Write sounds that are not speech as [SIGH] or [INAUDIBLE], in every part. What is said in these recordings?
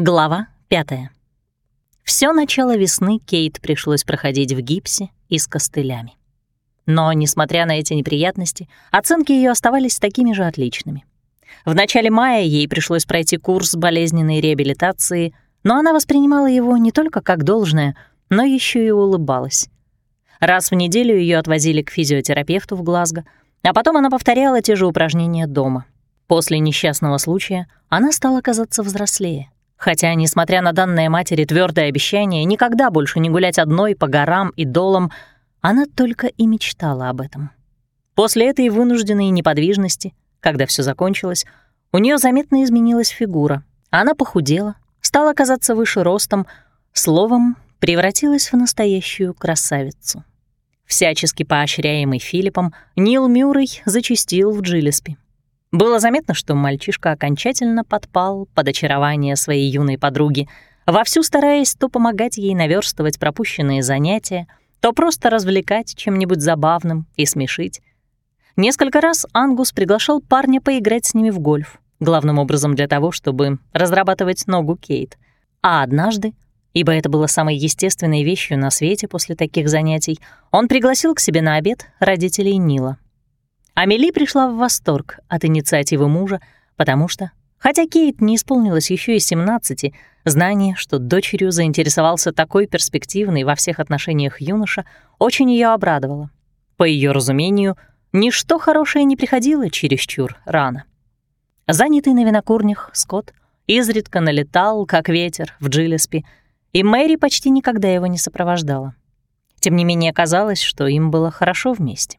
Глава пятая. Всё начало весны Кейт пришлось проходить в гипсе и с костылями. Но, несмотря на эти неприятности, оценки её оставались такими же отличными. В начале мая ей пришлось пройти курс болезненной реабилитации, но она воспринимала его не только как должное, но ещё и улыбалась. Раз в неделю её отвозили к физиотерапевту в Глазго, а потом она повторяла те же упражнения дома. После несчастного случая она стала казаться взрослее — Хотя, несмотря на данное матери твердое обещание никогда больше не гулять одной по горам и долам, она только и мечтала об этом. После этой вынужденной неподвижности, когда все закончилось, у нее заметно изменилась фигура. Она похудела, стала казаться выше ростом, словом, превратилась в настоящую красавицу. Всячески поощряемый Филиппом, Нил Мюррей зачастил в Джилеспи. Было заметно, что мальчишка окончательно подпал под очарование своей юной подруги, вовсю стараясь то помогать ей наверстывать пропущенные занятия, то просто развлекать чем-нибудь забавным и смешить. Несколько раз Ангус приглашал парня поиграть с ними в гольф, главным образом для того, чтобы разрабатывать ногу Кейт. А однажды, ибо это было самой естественной вещью на свете после таких занятий, он пригласил к себе на обед родителей Нила — Амели пришла в восторг от инициативы мужа, потому что, хотя Кейт не исполнилось еще и 17, знание, что дочерью заинтересовался такой перспективный во всех отношениях юноша, очень ее обрадовало. По ее разумению, ничто хорошее не приходило чересчур рано. Занятый на винокурнях Скотт изредка налетал, как ветер, в Джилеспи, и Мэри почти никогда его не сопровождала. Тем не менее, казалось, что им было хорошо вместе.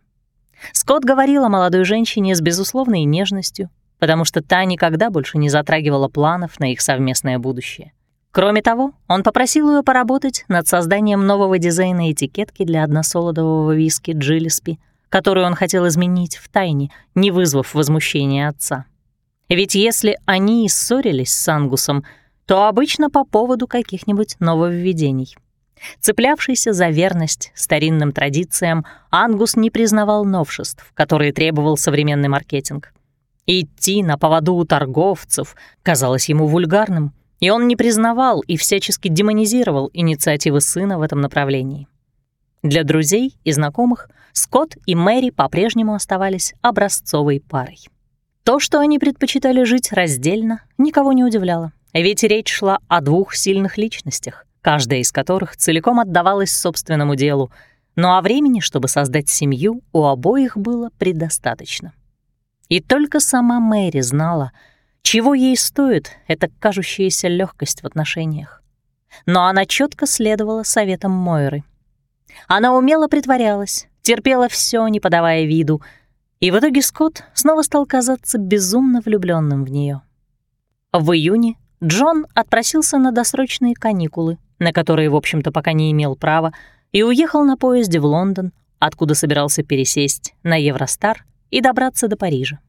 Скотт говорил о молодой женщине с безусловной нежностью, потому что та никогда больше не затрагивала планов на их совместное будущее. Кроме того, он попросил ее поработать над созданием нового дизайна этикетки для односолодового виски Джилеспи, которую он хотел изменить в тайне, не вызвав возмущения отца. Ведь если они и ссорились с Ангусом, то обычно по поводу каких-нибудь нововведений — Цеплявшийся за верность старинным традициям, Ангус не признавал новшеств, которые требовал современный маркетинг. Идти на поводу у торговцев казалось ему вульгарным, и он не признавал и всячески демонизировал инициативы сына в этом направлении. Для друзей и знакомых Скотт и Мэри по-прежнему оставались образцовой парой. То, что они предпочитали жить раздельно, никого не удивляло, ведь речь шла о двух сильных личностях, каждая из которых целиком отдавалась собственному делу, но о времени, чтобы создать семью, у обоих было предостаточно. И только сама Мэри знала, чего ей стоит эта кажущаяся легкость в отношениях. Но она четко следовала советам Мойры. Она умело притворялась, терпела все, не подавая виду, и в итоге Скотт снова стал казаться безумно влюбленным в нее. В июне Джон отпросился на досрочные каникулы на которые, в общем-то, пока не имел права, и уехал на поезде в Лондон, откуда собирался пересесть на Евростар и добраться до Парижа.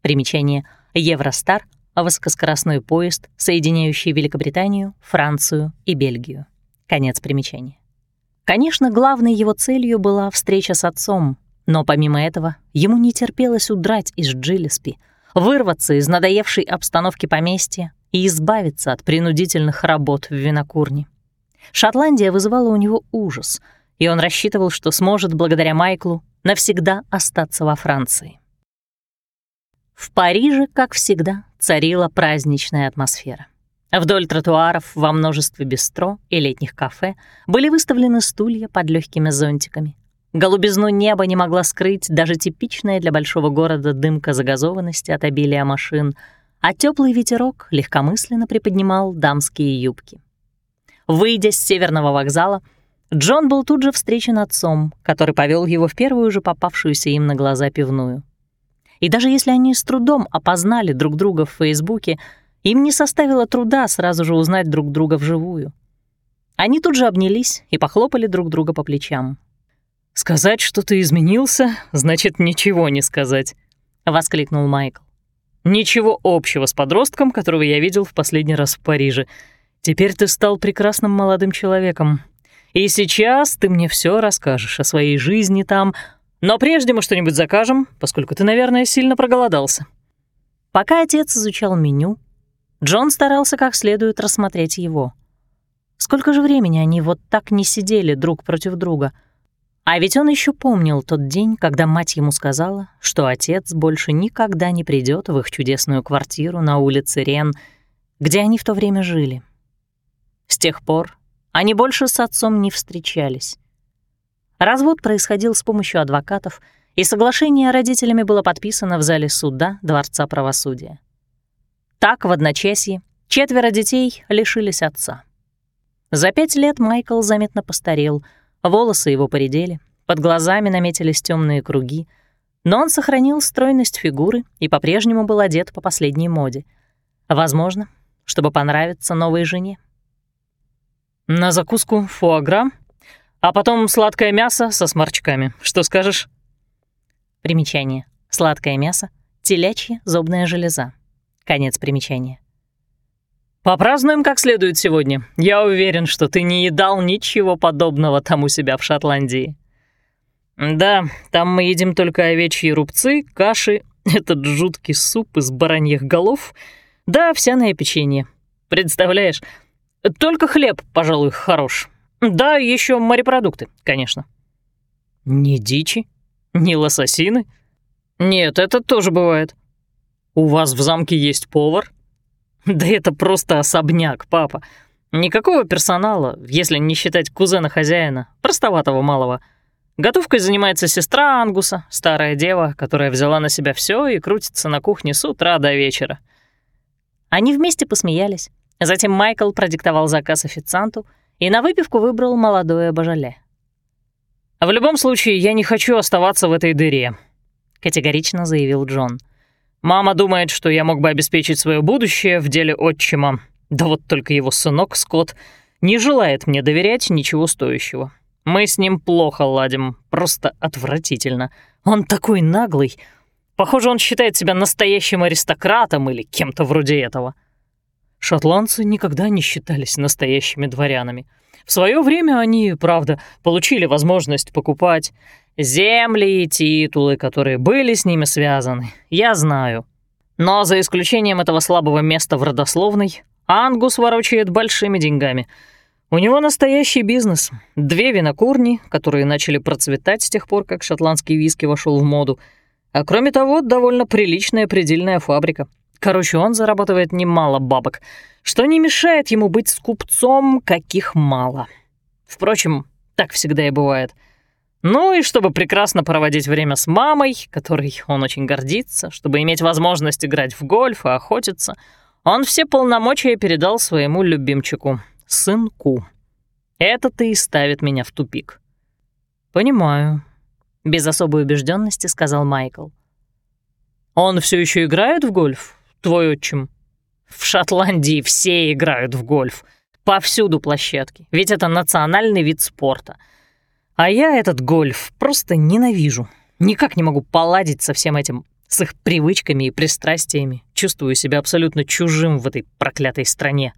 Примечание «Евростар» — высокоскоростной поезд, соединяющий Великобританию, Францию и Бельгию. Конец примечания. Конечно, главной его целью была встреча с отцом, но помимо этого ему не терпелось удрать из Джилеспи, вырваться из надоевшей обстановки поместья и избавиться от принудительных работ в винокурне. Шотландия вызывала у него ужас, и он рассчитывал, что сможет, благодаря Майклу, навсегда остаться во Франции. В Париже, как всегда, царила праздничная атмосфера. Вдоль тротуаров во множестве бистро и летних кафе были выставлены стулья под легкими зонтиками. Голубизну неба не могла скрыть даже типичная для большого города дымка загазованности от обилия машин, а теплый ветерок легкомысленно приподнимал дамские юбки. Выйдя с северного вокзала, Джон был тут же встречен отцом, который повел его в первую же попавшуюся им на глаза пивную. И даже если они с трудом опознали друг друга в Фейсбуке, им не составило труда сразу же узнать друг друга вживую. Они тут же обнялись и похлопали друг друга по плечам. «Сказать, что ты изменился, значит ничего не сказать», — воскликнул Майкл. «Ничего общего с подростком, которого я видел в последний раз в Париже. Теперь ты стал прекрасным молодым человеком. И сейчас ты мне все расскажешь о своей жизни там. Но прежде мы что-нибудь закажем, поскольку ты, наверное, сильно проголодался». Пока отец изучал меню, Джон старался как следует рассмотреть его. Сколько же времени они вот так не сидели друг против друга? А ведь он еще помнил тот день, когда мать ему сказала, что отец больше никогда не придет в их чудесную квартиру на улице Рен, где они в то время жили. С тех пор они больше с отцом не встречались. Развод происходил с помощью адвокатов, и соглашение родителями было подписано в зале суда Дворца правосудия. Так, в одночасье, четверо детей лишились отца. За пять лет Майкл заметно постарел, волосы его поредели, под глазами наметились темные круги, но он сохранил стройность фигуры и по-прежнему был одет по последней моде. Возможно, чтобы понравиться новой жене. «На закуску фуагра, а потом сладкое мясо со сморчками. Что скажешь?» Примечание. Сладкое мясо, телячья зубная железа. Конец примечания. «Попразднуем как следует сегодня. Я уверен, что ты не едал ничего подобного там у себя в Шотландии». «Да, там мы едим только овечьи рубцы, каши, этот жуткий суп из бараньих голов, да овсяное печенье. Представляешь, только хлеб, пожалуй, хорош. Да, еще морепродукты, конечно». «Не дичи? Не лососины?» «Нет, это тоже бывает. У вас в замке есть повар?» «Да это просто особняк, папа. Никакого персонала, если не считать кузена хозяина, простоватого малого. Готовкой занимается сестра Ангуса, старая дева, которая взяла на себя все и крутится на кухне с утра до вечера». Они вместе посмеялись. Затем Майкл продиктовал заказ официанту и на выпивку выбрал молодое божале. «В любом случае, я не хочу оставаться в этой дыре», — категорично заявил Джон. Мама думает, что я мог бы обеспечить свое будущее в деле отчима. Да вот только его сынок, Скотт, не желает мне доверять ничего стоящего. Мы с ним плохо ладим, просто отвратительно. Он такой наглый. Похоже, он считает себя настоящим аристократом или кем-то вроде этого. Шотландцы никогда не считались настоящими дворянами. В свое время они, правда, получили возможность покупать Земли и титулы, которые были с ними связаны, я знаю. Но за исключением этого слабого места в родословной, Ангус ворочает большими деньгами. У него настоящий бизнес. Две винокурни, которые начали процветать с тех пор, как шотландский виски вошел в моду. А кроме того, довольно приличная предельная фабрика. Короче, он зарабатывает немало бабок, что не мешает ему быть скупцом, каких мало. Впрочем, так всегда и бывает — ну и чтобы прекрасно проводить время с мамой, которой он очень гордится, чтобы иметь возможность играть в гольф и охотиться, он все полномочия передал своему любимчику, сынку. Это-то и ставит меня в тупик. «Понимаю», — без особой убежденности сказал Майкл. «Он все еще играет в гольф, твой отчим?» «В Шотландии все играют в гольф. Повсюду площадки, ведь это национальный вид спорта — а я этот гольф просто ненавижу. Никак не могу поладить со всем этим, с их привычками и пристрастиями. Чувствую себя абсолютно чужим в этой проклятой стране.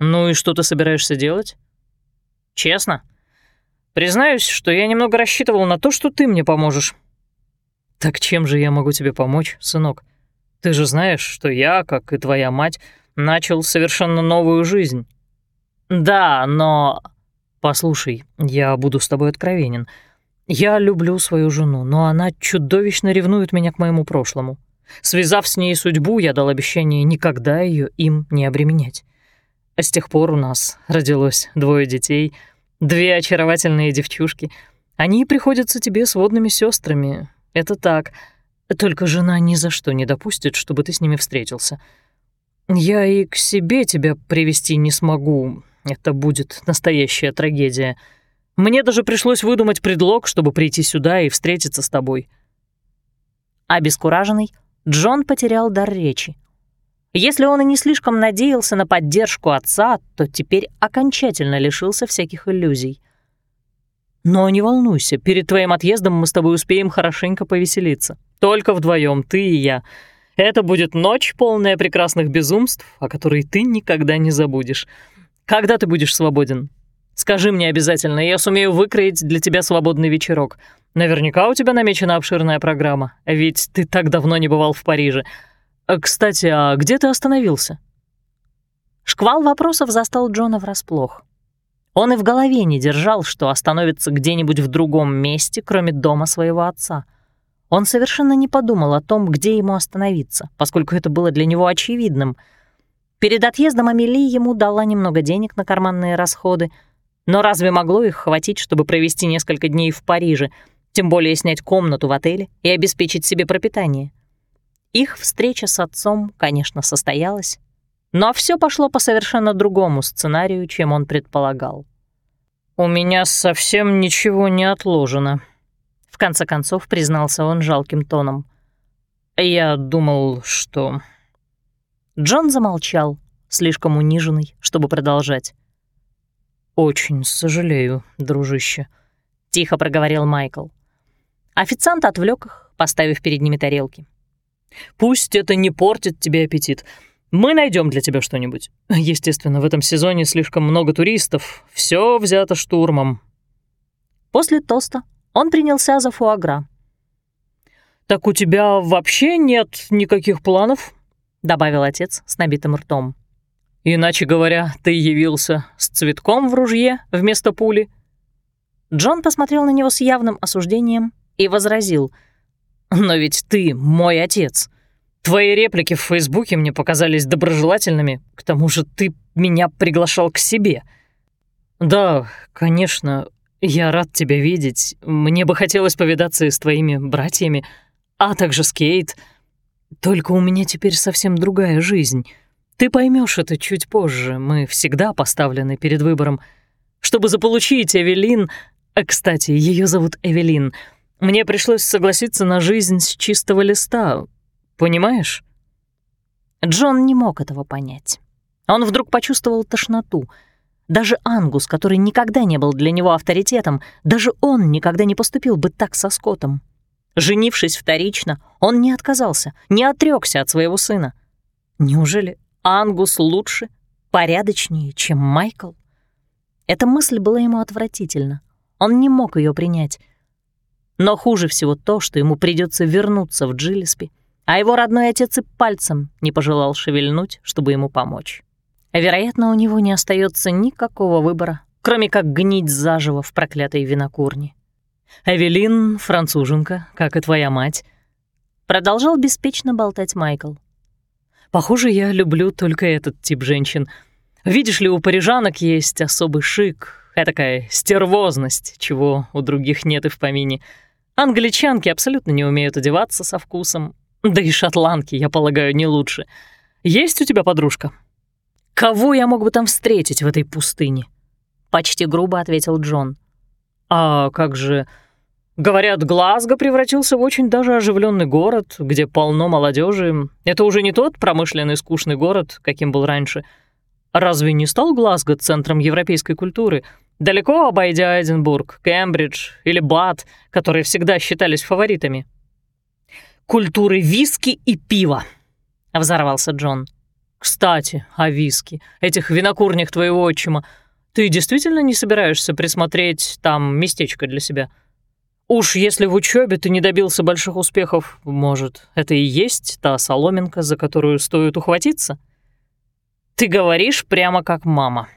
Ну и что ты собираешься делать? Честно? Признаюсь, что я немного рассчитывал на то, что ты мне поможешь. Так чем же я могу тебе помочь, сынок? Ты же знаешь, что я, как и твоя мать, начал совершенно новую жизнь. Да, но... «Послушай, я буду с тобой откровенен. Я люблю свою жену, но она чудовищно ревнует меня к моему прошлому. Связав с ней судьбу, я дал обещание никогда ее им не обременять. А с тех пор у нас родилось двое детей, две очаровательные девчушки. Они приходятся тебе сводными сестрами. Это так. Только жена ни за что не допустит, чтобы ты с ними встретился. Я и к себе тебя привести не смогу, это будет настоящая трагедия. Мне даже пришлось выдумать предлог, чтобы прийти сюда и встретиться с тобой». Обескураженный, Джон потерял дар речи. Если он и не слишком надеялся на поддержку отца, то теперь окончательно лишился всяких иллюзий. «Но не волнуйся, перед твоим отъездом мы с тобой успеем хорошенько повеселиться. Только вдвоем, ты и я. Это будет ночь, полная прекрасных безумств, о которой ты никогда не забудешь. Когда ты будешь свободен? Скажи мне обязательно, я сумею выкроить для тебя свободный вечерок. Наверняка у тебя намечена обширная программа, ведь ты так давно не бывал в Париже. А, «Кстати, а где ты остановился?» Шквал вопросов застал Джона врасплох. Он и в голове не держал, что остановится где-нибудь в другом месте, кроме дома своего отца. Он совершенно не подумал о том, где ему остановиться, поскольку это было для него очевидным. Перед отъездом Амели ему дала немного денег на карманные расходы, но разве могло их хватить, чтобы провести несколько дней в Париже, тем более снять комнату в отеле и обеспечить себе пропитание? Их встреча с отцом, конечно, состоялась, но все пошло по совершенно другому сценарию, чем он предполагал. «У меня совсем ничего не отложено», — в конце концов признался он жалким тоном. «Я думал, что...» Джон замолчал, слишком униженный, чтобы продолжать. «Очень сожалею, дружище», — тихо проговорил Майкл. Официант отвлек их, поставив перед ними тарелки. «Пусть это не портит тебе аппетит. Мы найдем для тебя что-нибудь. Естественно, в этом сезоне слишком много туристов. Все взято штурмом. После тоста он принялся за фуагра. «Так у тебя вообще нет никаких планов?» — добавил отец с набитым ртом. «Иначе говоря, ты явился с цветком в ружье вместо пули?» Джон посмотрел на него с явным осуждением и возразил. «Но ведь ты мой отец. Твои реплики в Фейсбуке мне показались доброжелательными, к тому же ты меня приглашал к себе. Да, конечно, я рад тебя видеть. Мне бы хотелось повидаться и с твоими братьями, а также с Кейт. Только у меня теперь совсем другая жизнь. Ты поймешь это чуть позже. Мы всегда поставлены перед выбором. Чтобы заполучить Эвелин... А, кстати, ее зовут Эвелин. Мне пришлось согласиться на жизнь с чистого листа, Понимаешь? Джон не мог этого понять. Он вдруг почувствовал тошноту. Даже Ангус, который никогда не был для него авторитетом, даже он никогда не поступил бы так со Скоттом. Женившись вторично, он не отказался, не отрекся от своего сына. Неужели Ангус лучше, порядочнее, чем Майкл? Эта мысль была ему отвратительна. Он не мог ее принять. Но хуже всего то, что ему придется вернуться в Джилиспи а его родной отец и пальцем не пожелал шевельнуть, чтобы ему помочь. Вероятно, у него не остается никакого выбора, кроме как гнить заживо в проклятой винокурне. «Эвелин — француженка, как и твоя мать», — продолжал беспечно болтать Майкл. «Похоже, я люблю только этот тип женщин. Видишь ли, у парижанок есть особый шик, такая стервозность, чего у других нет и в помине. Англичанки абсолютно не умеют одеваться со вкусом, да и шотландки, я полагаю, не лучше. Есть у тебя подружка? Кого я мог бы там встретить в этой пустыне? Почти грубо ответил Джон. А как же... Говорят, Глазго превратился в очень даже оживленный город, где полно молодежи. Это уже не тот промышленный скучный город, каким был раньше. Разве не стал Глазго центром европейской культуры, далеко обойдя Эдинбург, Кембридж или Бат, которые всегда считались фаворитами? культуры виски и пива», — взорвался Джон. «Кстати, о виски, этих винокурнях твоего отчима. Ты действительно не собираешься присмотреть там местечко для себя? Уж если в учебе ты не добился больших успехов, может, это и есть та соломинка, за которую стоит ухватиться? Ты говоришь прямо как мама.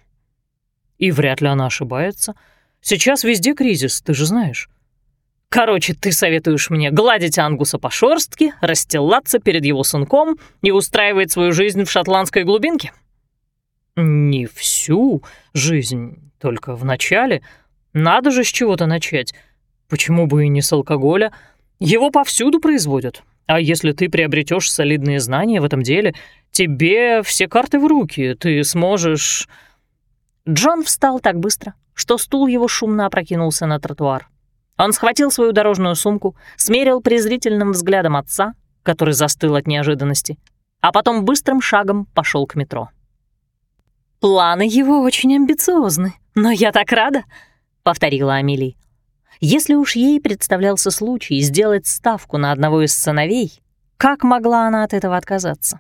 И вряд ли она ошибается. Сейчас везде кризис, ты же знаешь. Короче, ты советуешь мне гладить Ангуса по шорстке, расстилаться перед его сынком и устраивать свою жизнь в шотландской глубинке? Не всю жизнь, только в начале. Надо же с чего-то начать. Почему бы и не с алкоголя? Его повсюду производят. А если ты приобретешь солидные знания в этом деле, тебе все карты в руки, ты сможешь... Джон встал так быстро, что стул его шумно опрокинулся на тротуар. Он схватил свою дорожную сумку, смерил презрительным взглядом отца, который застыл от неожиданности, а потом быстрым шагом пошел к метро. «Планы его очень амбициозны, но я так рада», — повторила Амели. Если уж ей представлялся случай сделать ставку на одного из сыновей, как могла она от этого отказаться?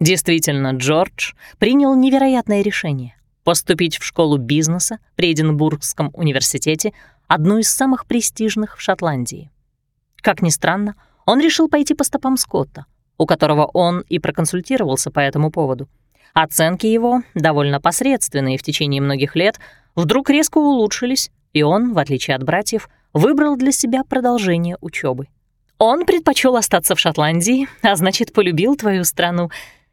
Действительно, Джордж принял невероятное решение — поступить в школу бизнеса при Эдинбургском университете одну из самых престижных в Шотландии. Как ни странно, он решил пойти по стопам Скотта. у которого он и проконсультировался по этому поводу. Оценки его, довольно посредственные в течение многих лет, вдруг резко улучшились, и он, в отличие от братьев, выбрал для себя продолжение учебы. Он предпочел остаться в Шотландии, а значит, полюбил твою страну.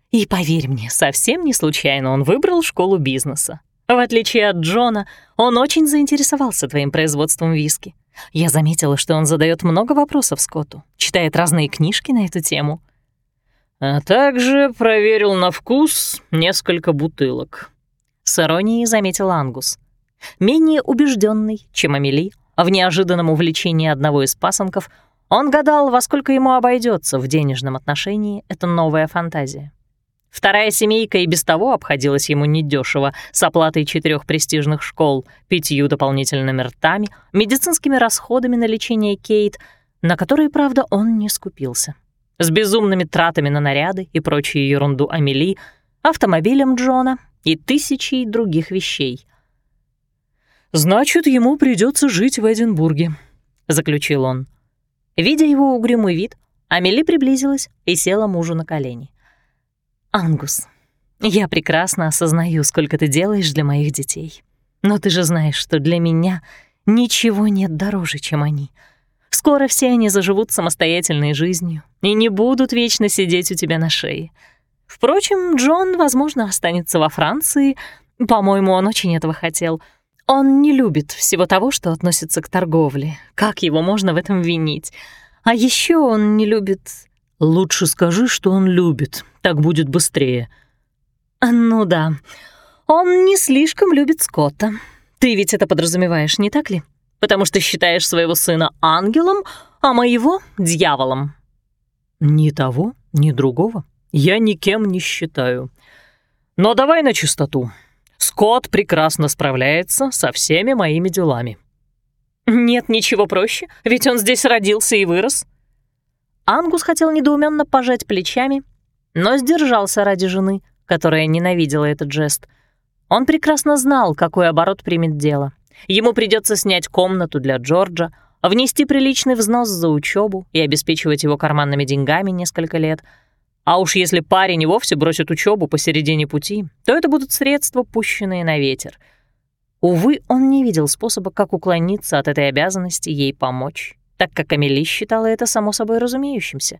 И поверь мне, совсем не случайно он выбрал школу бизнеса. В отличие от Джона, он очень заинтересовался твоим производством виски. Я заметила, что он задает много вопросов Скотту, читает разные книжки на эту тему. А также проверил на вкус несколько бутылок. С иронией заметил Ангус. Менее убежденный, чем Амели, в неожиданном увлечении одного из пасынков, он гадал, во сколько ему обойдется в денежном отношении эта новая фантазия. Вторая семейка и без того обходилась ему недешево, с оплатой четырех престижных школ, пятью дополнительными ртами, медицинскими расходами на лечение Кейт, на которые, правда, он не скупился, с безумными тратами на наряды и прочую ерунду Амели, автомобилем Джона и тысячей других вещей. «Значит, ему придется жить в Эдинбурге», — заключил он. Видя его угрюмый вид, Амели приблизилась и села мужу на колени. «Ангус, я прекрасно осознаю, сколько ты делаешь для моих детей. Но ты же знаешь, что для меня ничего нет дороже, чем они. Скоро все они заживут самостоятельной жизнью и не будут вечно сидеть у тебя на шее. Впрочем, Джон, возможно, останется во Франции. По-моему, он очень этого хотел. Он не любит всего того, что относится к торговле. Как его можно в этом винить? А еще он не любит Лучше скажи, что он любит, так будет быстрее. Ну да, он не слишком любит Скотта. Ты ведь это подразумеваешь, не так ли? Потому что считаешь своего сына ангелом, а моего — дьяволом. Ни того, ни другого я никем не считаю. Но давай на чистоту. Скотт прекрасно справляется со всеми моими делами. Нет ничего проще, ведь он здесь родился и вырос. Ангус хотел недоуменно пожать плечами, но сдержался ради жены, которая ненавидела этот жест. Он прекрасно знал, какой оборот примет дело. Ему придется снять комнату для Джорджа, внести приличный взнос за учебу и обеспечивать его карманными деньгами несколько лет. А уж если парень и вовсе бросит учебу посередине пути, то это будут средства, пущенные на ветер. Увы, он не видел способа, как уклониться от этой обязанности ей помочь так как Амели считала это само собой разумеющимся.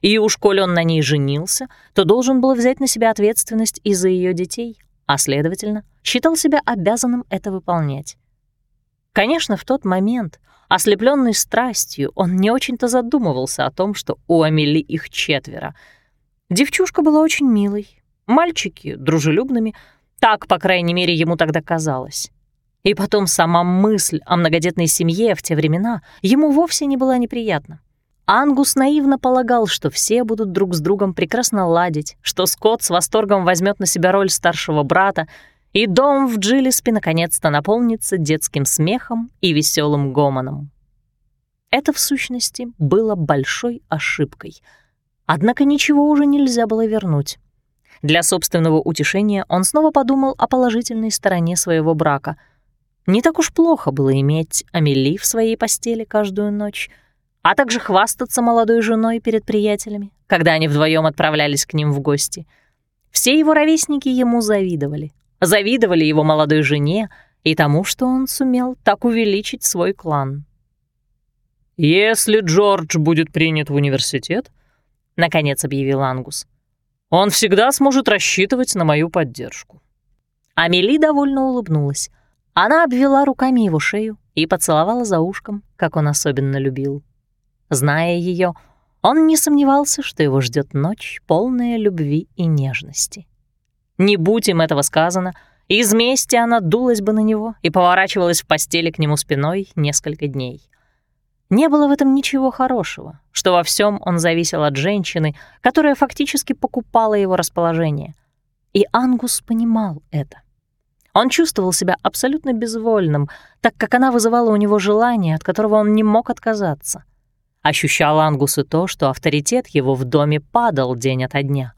И уж коль он на ней женился, то должен был взять на себя ответственность и за ее детей, а, следовательно, считал себя обязанным это выполнять. Конечно, в тот момент, ослепленный страстью, он не очень-то задумывался о том, что у Амели их четверо. Девчушка была очень милой, мальчики — дружелюбными, так, по крайней мере, ему тогда казалось. И потом сама мысль о многодетной семье в те времена ему вовсе не была неприятна. Ангус наивно полагал, что все будут друг с другом прекрасно ладить, что Скотт с восторгом возьмет на себя роль старшего брата, и дом в Джилиспе наконец-то наполнится детским смехом и веселым гомоном. Это, в сущности, было большой ошибкой. Однако ничего уже нельзя было вернуть. Для собственного утешения он снова подумал о положительной стороне своего брака — не так уж плохо было иметь Амели в своей постели каждую ночь, а также хвастаться молодой женой перед приятелями, когда они вдвоем отправлялись к ним в гости. Все его ровесники ему завидовали. Завидовали его молодой жене и тому, что он сумел так увеличить свой клан. «Если Джордж будет принят в университет», — наконец объявил Ангус, «он всегда сможет рассчитывать на мою поддержку». Амели довольно улыбнулась. Она обвела руками его шею и поцеловала за ушком, как он особенно любил. Зная ее, он не сомневался, что его ждет ночь, полная любви и нежности. Не будь им этого сказано, из мести она дулась бы на него и поворачивалась в постели к нему спиной несколько дней. Не было в этом ничего хорошего, что во всем он зависел от женщины, которая фактически покупала его расположение. И Ангус понимал это. Он чувствовал себя абсолютно безвольным, так как она вызывала у него желание, от которого он не мог отказаться. Ощущал Ангус и то, что авторитет его в доме падал день ото дня.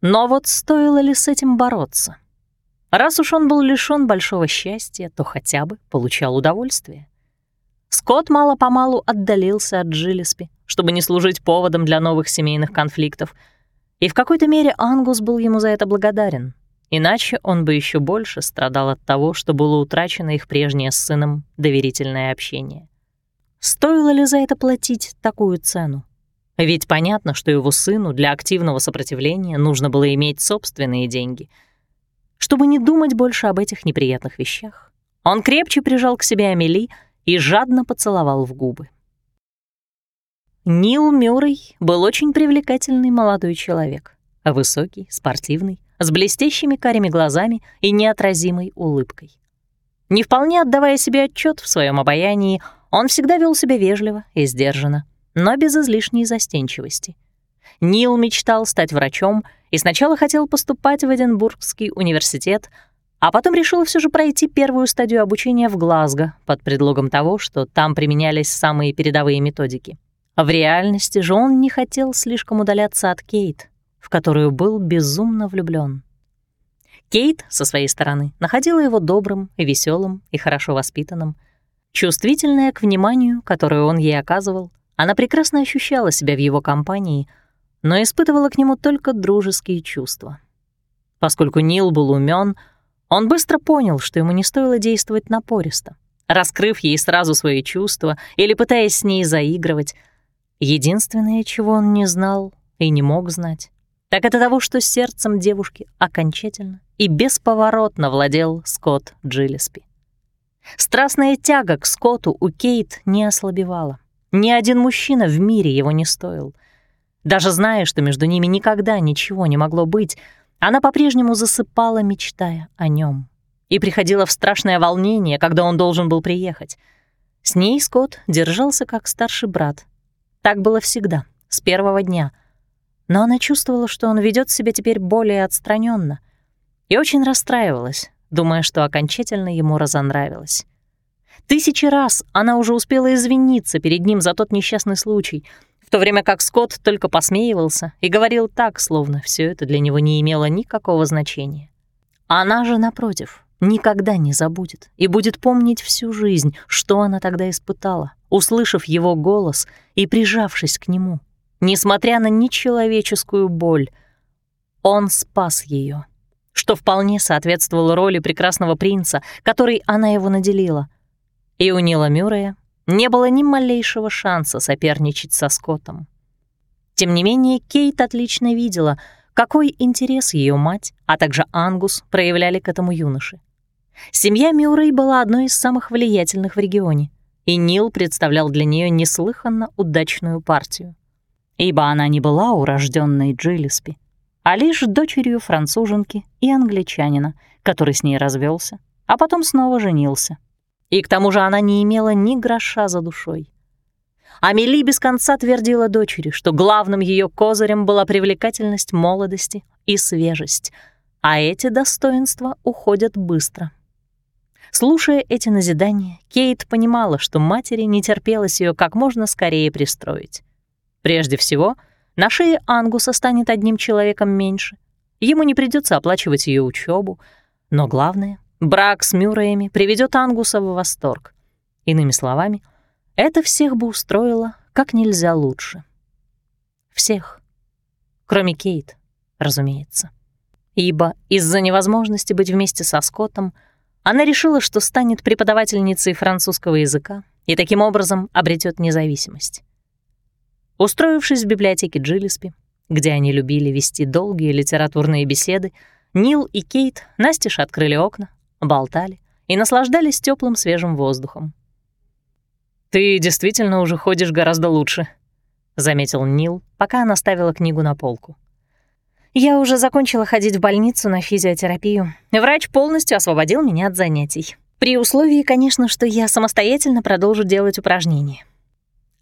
Но вот стоило ли с этим бороться? Раз уж он был лишён большого счастья, то хотя бы получал удовольствие. Скотт мало-помалу отдалился от Джилеспи, чтобы не служить поводом для новых семейных конфликтов — И в какой-то мере Ангус был ему за это благодарен. Иначе он бы еще больше страдал от того, что было утрачено их прежнее с сыном доверительное общение. Стоило ли за это платить такую цену? Ведь понятно, что его сыну для активного сопротивления нужно было иметь собственные деньги. Чтобы не думать больше об этих неприятных вещах, он крепче прижал к себе Амели и жадно поцеловал в губы. Нил Мюррей был очень привлекательный молодой человек. Высокий, спортивный, с блестящими карими глазами и неотразимой улыбкой. Не вполне отдавая себе отчет в своем обаянии, он всегда вел себя вежливо и сдержанно, но без излишней застенчивости. Нил мечтал стать врачом и сначала хотел поступать в Эдинбургский университет, а потом решил все же пройти первую стадию обучения в Глазго под предлогом того, что там применялись самые передовые методики. В реальности же он не хотел слишком удаляться от Кейт, в которую был безумно влюблен. Кейт, со своей стороны, находила его добрым веселым и хорошо воспитанным. Чувствительная к вниманию, которое он ей оказывал, она прекрасно ощущала себя в его компании, но испытывала к нему только дружеские чувства. Поскольку Нил был умен, он быстро понял, что ему не стоило действовать напористо, раскрыв ей сразу свои чувства или пытаясь с ней заигрывать. Единственное, чего он не знал и не мог знать, так это того, что сердцем девушки окончательно и бесповоротно владел Скотт Джиллеспи. Страстная тяга к Скотту у Кейт не ослабевала. Ни один мужчина в мире его не стоил. Даже зная, что между ними никогда ничего не могло быть, она по-прежнему засыпала, мечтая о нем. И приходила в страшное волнение, когда он должен был приехать. С ней Скотт держался как старший брат. Так было всегда, с первого дня. Но она чувствовала, что он ведет себя теперь более отстраненно, и очень расстраивалась, думая, что окончательно ему разонравилось. Тысячи раз она уже успела извиниться перед ним за тот несчастный случай, в то время как Скотт только посмеивался и говорил так, словно все это для него не имело никакого значения. Она же, напротив, никогда не забудет и будет помнить всю жизнь, что она тогда испытала, услышав его голос и прижавшись к нему. Несмотря на нечеловеческую боль, он спас ее что вполне соответствовало роли прекрасного принца, которой она его наделила. И у Нила Мюррея не было ни малейшего шанса соперничать со Скоттом. Тем не менее, Кейт отлично видела, какой интерес ее мать, а также Ангус проявляли к этому юноше. Семья Мюррей была одной из самых влиятельных в регионе, и Нил представлял для нее неслыханно удачную партию. Ибо она не была урожденной Джиллиспи, а лишь дочерью француженки и англичанина, который с ней развелся, а потом снова женился. И к тому же она не имела ни гроша за душой. Амели без конца твердила дочери, что главным ее козырем была привлекательность молодости и свежесть, а эти достоинства уходят быстро. Слушая эти назидания, Кейт понимала, что матери не терпелось ее как можно скорее пристроить. Прежде всего — на шее Ангуса станет одним человеком меньше. Ему не придется оплачивать ее учебу. Но главное, брак с Мюрреями приведет Ангуса в восторг. Иными словами, это всех бы устроило как нельзя лучше. Всех. Кроме Кейт, разумеется. Ибо из-за невозможности быть вместе со Скоттом она решила, что станет преподавательницей французского языка и таким образом обретет независимость. Устроившись в библиотеке Джиллиспи, где они любили вести долгие литературные беседы, Нил и Кейт настежь открыли окна, болтали и наслаждались теплым свежим воздухом. «Ты действительно уже ходишь гораздо лучше», — заметил Нил, пока она ставила книгу на полку. «Я уже закончила ходить в больницу на физиотерапию. Врач полностью освободил меня от занятий. При условии, конечно, что я самостоятельно продолжу делать упражнения.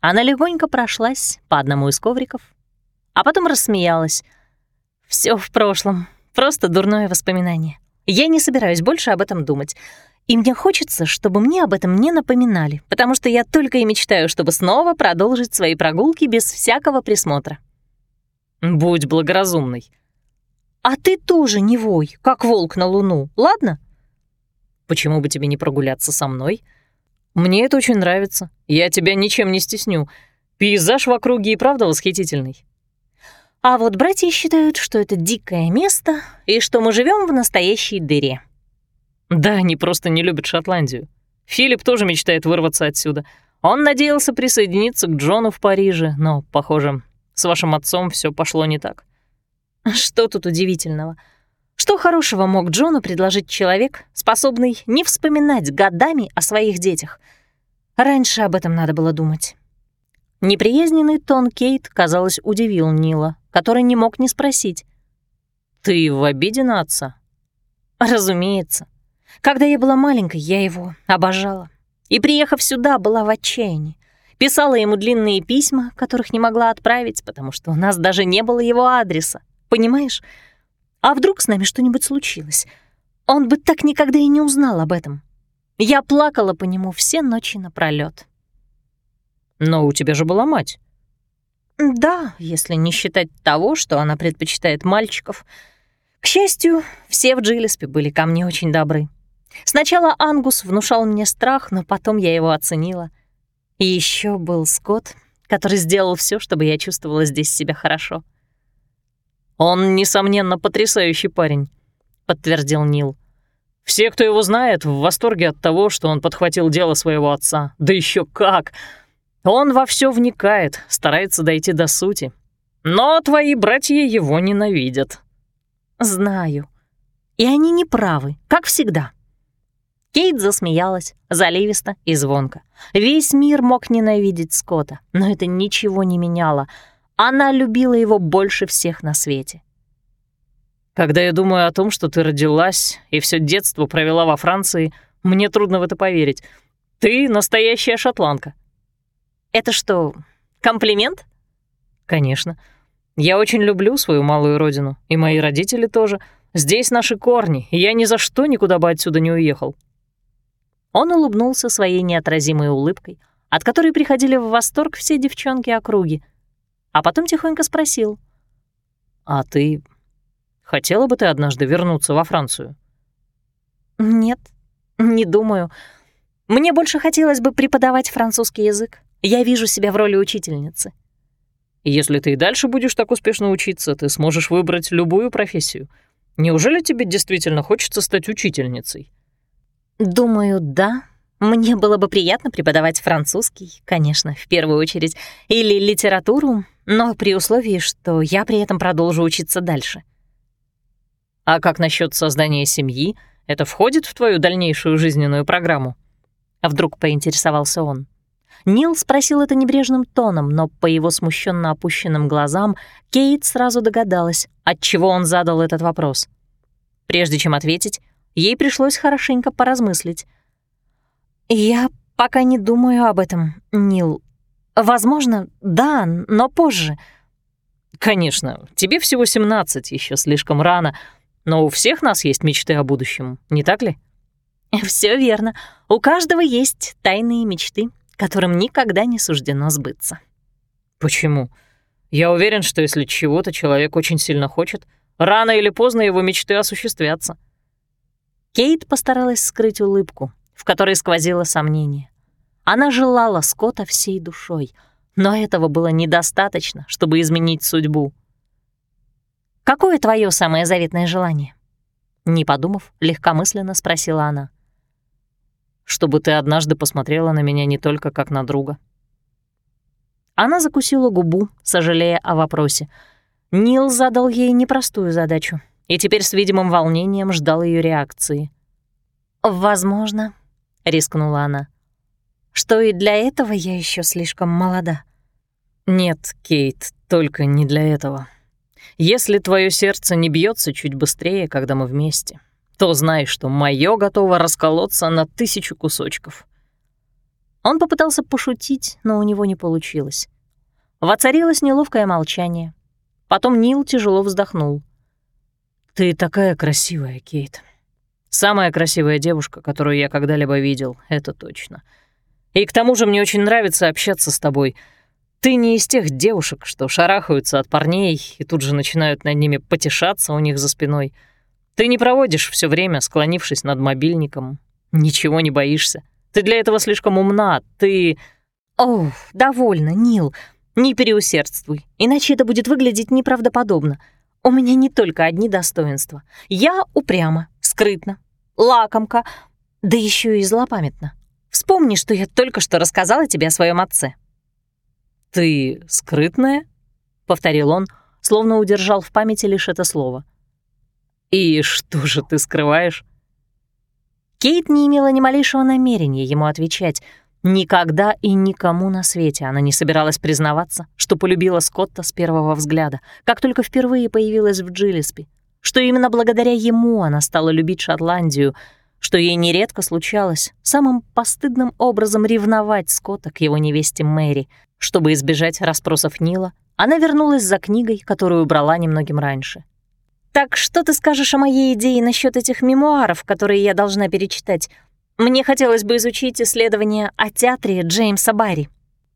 Она легонько прошлась по одному из ковриков, а потом рассмеялась. Все в прошлом, просто дурное воспоминание. Я не собираюсь больше об этом думать. И мне хочется, чтобы мне об этом не напоминали, потому что я только и мечтаю, чтобы снова продолжить свои прогулки без всякого присмотра. Будь благоразумной. А ты тоже не вой, как волк на луну, ладно? Почему бы тебе не прогуляться со мной? Мне это очень нравится. Я тебя ничем не стесню. Пейзаж в округе и правда восхитительный. А вот братья считают, что это дикое место и что мы живем в настоящей дыре. Да, они просто не любят Шотландию. Филипп тоже мечтает вырваться отсюда. Он надеялся присоединиться к Джону в Париже, но, похоже, с вашим отцом все пошло не так. Что тут удивительного? Что хорошего мог Джону предложить человек, способный не вспоминать годами о своих детях? Раньше об этом надо было думать. Неприязненный тон Кейт, казалось, удивил Нила, который не мог не спросить. «Ты в обиде на отца?» «Разумеется. Когда я была маленькой, я его обожала. И, приехав сюда, была в отчаянии. Писала ему длинные письма, которых не могла отправить, потому что у нас даже не было его адреса. Понимаешь? А вдруг с нами что-нибудь случилось? Он бы так никогда и не узнал об этом. Я плакала по нему все ночи напролёт. Но у тебя же была мать. Да, если не считать того, что она предпочитает мальчиков. К счастью, все в Джилеспе были ко мне очень добры. Сначала Ангус внушал мне страх, но потом я его оценила. И еще был Скотт, который сделал все, чтобы я чувствовала здесь себя хорошо. «Он, несомненно, потрясающий парень», — подтвердил Нил. «Все, кто его знает, в восторге от того, что он подхватил дело своего отца. Да еще как! Он во все вникает, старается дойти до сути. Но твои братья его ненавидят». «Знаю. И они не правы, как всегда». Кейт засмеялась, заливисто и звонко. Весь мир мог ненавидеть Скотта, но это ничего не меняло. Она любила его больше всех на свете. «Когда я думаю о том, что ты родилась и все детство провела во Франции, мне трудно в это поверить. Ты настоящая шотландка». «Это что, комплимент?» «Конечно. Я очень люблю свою малую родину, и мои родители тоже. Здесь наши корни, и я ни за что никуда бы отсюда не уехал. Он улыбнулся своей неотразимой улыбкой, от которой приходили в восторг все девчонки округи, а потом тихонько спросил. «А ты... хотела бы ты однажды вернуться во Францию?» «Нет, не думаю. Мне больше хотелось бы преподавать французский язык. Я вижу себя в роли учительницы». «Если ты и дальше будешь так успешно учиться, ты сможешь выбрать любую профессию. Неужели тебе действительно хочется стать учительницей?» Думаю, да. Мне было бы приятно преподавать французский, конечно, в первую очередь, или литературу, но при условии, что я при этом продолжу учиться дальше. А как насчет создания семьи? Это входит в твою дальнейшую жизненную программу? А вдруг поинтересовался он. Нил спросил это небрежным тоном, но по его смущенно опущенным глазам Кейт сразу догадалась, от чего он задал этот вопрос. Прежде чем ответить, Ей пришлось хорошенько поразмыслить. «Я пока не думаю об этом, Нил. Возможно, да, но позже». «Конечно, тебе всего 17, еще слишком рано, но у всех нас есть мечты о будущем, не так ли?» [LAUGHS] Все верно. У каждого есть тайные мечты, которым никогда не суждено сбыться». «Почему? Я уверен, что если чего-то человек очень сильно хочет, рано или поздно его мечты осуществятся». Кейт постаралась скрыть улыбку, в которой сквозило сомнение. Она желала Скотта всей душой, но этого было недостаточно, чтобы изменить судьбу. «Какое твое самое заветное желание?» Не подумав, легкомысленно спросила она. «Чтобы ты однажды посмотрела на меня не только как на друга». Она закусила губу, сожалея о вопросе. Нил задал ей непростую задачу — и теперь с видимым волнением ждал ее реакции. «Возможно», — рискнула она, — «что и для этого я еще слишком молода». «Нет, Кейт, только не для этого. Если твое сердце не бьется чуть быстрее, когда мы вместе, то знай, что мое готово расколоться на тысячу кусочков». Он попытался пошутить, но у него не получилось. Воцарилось неловкое молчание. Потом Нил тяжело вздохнул — «Ты такая красивая, Кейт. Самая красивая девушка, которую я когда-либо видел, это точно. И к тому же мне очень нравится общаться с тобой. Ты не из тех девушек, что шарахаются от парней и тут же начинают над ними потешаться у них за спиной. Ты не проводишь все время, склонившись над мобильником. Ничего не боишься. Ты для этого слишком умна. Ты...» «О, довольно, Нил. Не переусердствуй, иначе это будет выглядеть неправдоподобно. У меня не только одни достоинства. Я упряма, скрытна, лакомка, да еще и злопамятна. Вспомни, что я только что рассказала тебе о своем отце». «Ты скрытная?» — повторил он, словно удержал в памяти лишь это слово. «И что же ты скрываешь?» Кейт не имела ни малейшего намерения ему отвечать. Никогда и никому на свете она не собиралась признаваться, что полюбила Скотта с первого взгляда, как только впервые появилась в Джилиспи, что именно благодаря ему она стала любить Шотландию, что ей нередко случалось самым постыдным образом ревновать Скотта к его невесте Мэри. Чтобы избежать расспросов Нила, она вернулась за книгой, которую брала немногим раньше. «Так что ты скажешь о моей идее насчет этих мемуаров, которые я должна перечитать? Мне хотелось бы изучить исследования о театре Джеймса Барри».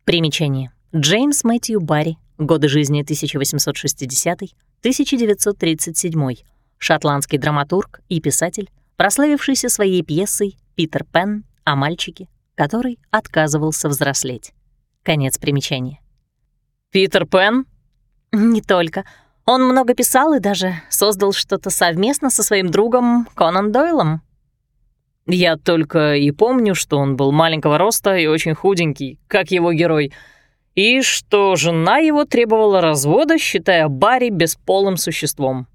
Примечание. Джеймс Мэтью Барри. Годы жизни 1860-1937. Шотландский драматург и писатель, прославившийся своей пьесой «Питер Пен» о мальчике, который отказывался взрослеть. Конец примечания. «Питер Пен?» «Не только. Он много писал и даже создал что-то совместно со своим другом Конан Дойлом. Я только и помню, что он был маленького роста и очень худенький, как его герой, и что жена его требовала развода, считая Барри бесполым существом.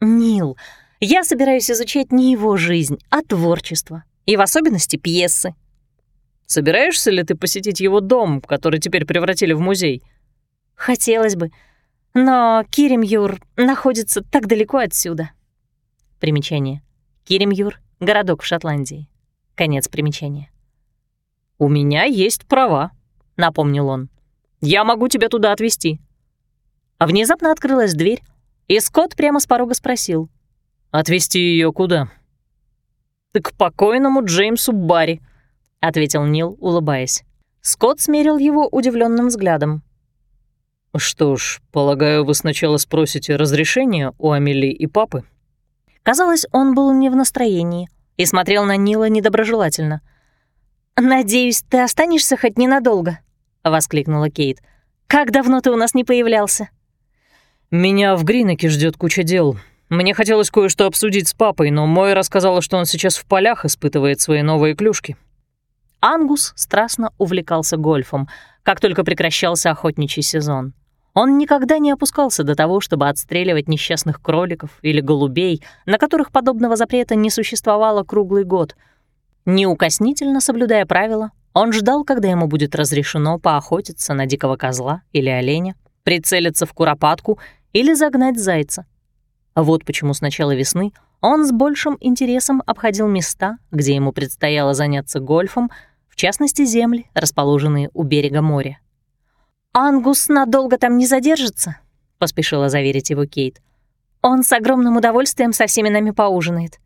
«Нил, я собираюсь изучать не его жизнь, а творчество, и в особенности пьесы». «Собираешься ли ты посетить его дом, который теперь превратили в музей?» «Хотелось бы». Но Киримюр находится так далеко отсюда. Примечание. Киримюр — городок в Шотландии. Конец примечания. «У меня есть права», — напомнил он. «Я могу тебя туда отвезти». А внезапно открылась дверь, и Скотт прямо с порога спросил. «Отвезти ее куда?» «К покойному Джеймсу Барри», — ответил Нил, улыбаясь. Скотт смерил его удивленным взглядом. «Что ж, полагаю, вы сначала спросите разрешение у Амелии и папы?» Казалось, он был не в настроении и смотрел на Нила недоброжелательно. «Надеюсь, ты останешься хоть ненадолго?» — воскликнула Кейт. «Как давно ты у нас не появлялся?» «Меня в Гринеке ждет куча дел. Мне хотелось кое-что обсудить с папой, но Мой рассказала, что он сейчас в полях испытывает свои новые клюшки». Ангус страстно увлекался гольфом, как только прекращался охотничий сезон. Он никогда не опускался до того, чтобы отстреливать несчастных кроликов или голубей, на которых подобного запрета не существовало круглый год. Неукоснительно соблюдая правила, он ждал, когда ему будет разрешено поохотиться на дикого козла или оленя, прицелиться в куропатку или загнать зайца. Вот почему с начала весны он с большим интересом обходил места, где ему предстояло заняться гольфом, в частности земли, расположенные у берега моря. «Ангус надолго там не задержится», — поспешила заверить его Кейт. «Он с огромным удовольствием со всеми нами поужинает».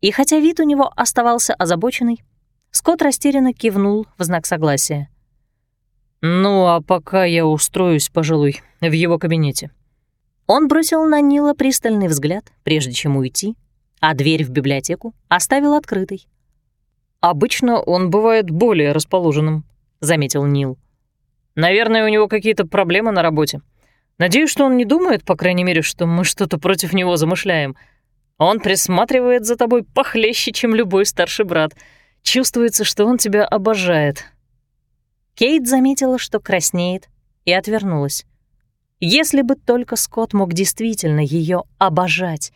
И хотя вид у него оставался озабоченный, Скотт растерянно кивнул в знак согласия. «Ну, а пока я устроюсь, пожалуй, в его кабинете». Он бросил на Нила пристальный взгляд, прежде чем уйти, а дверь в библиотеку оставил открытой. «Обычно он бывает более расположенным», — заметил Нил. Наверное, у него какие-то проблемы на работе. Надеюсь, что он не думает, по крайней мере, что мы что-то против него замышляем. Он присматривает за тобой похлеще, чем любой старший брат. Чувствуется, что он тебя обожает». Кейт заметила, что краснеет, и отвернулась. Если бы только Скотт мог действительно ее обожать.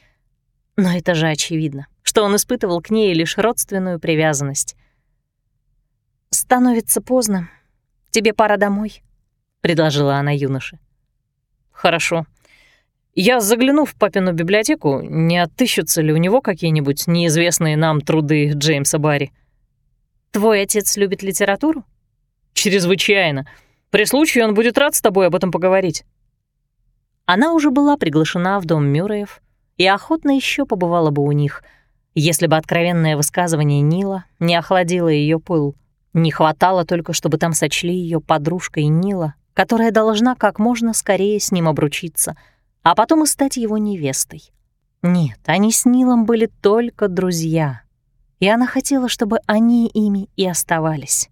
Но это же очевидно, что он испытывал к ней лишь родственную привязанность. «Становится поздно. «Тебе пора домой», — предложила она юноше. «Хорошо. Я загляну в папину библиотеку, не отыщутся ли у него какие-нибудь неизвестные нам труды Джеймса Барри». «Твой отец любит литературу?» «Чрезвычайно. При случае он будет рад с тобой об этом поговорить». Она уже была приглашена в дом Мюрреев и охотно еще побывала бы у них, если бы откровенное высказывание Нила не охладило ее пыл. Не хватало только, чтобы там сочли ее подружкой Нила, которая должна как можно скорее с ним обручиться, а потом и стать его невестой. Нет, они с Нилом были только друзья, и она хотела, чтобы они ими и оставались.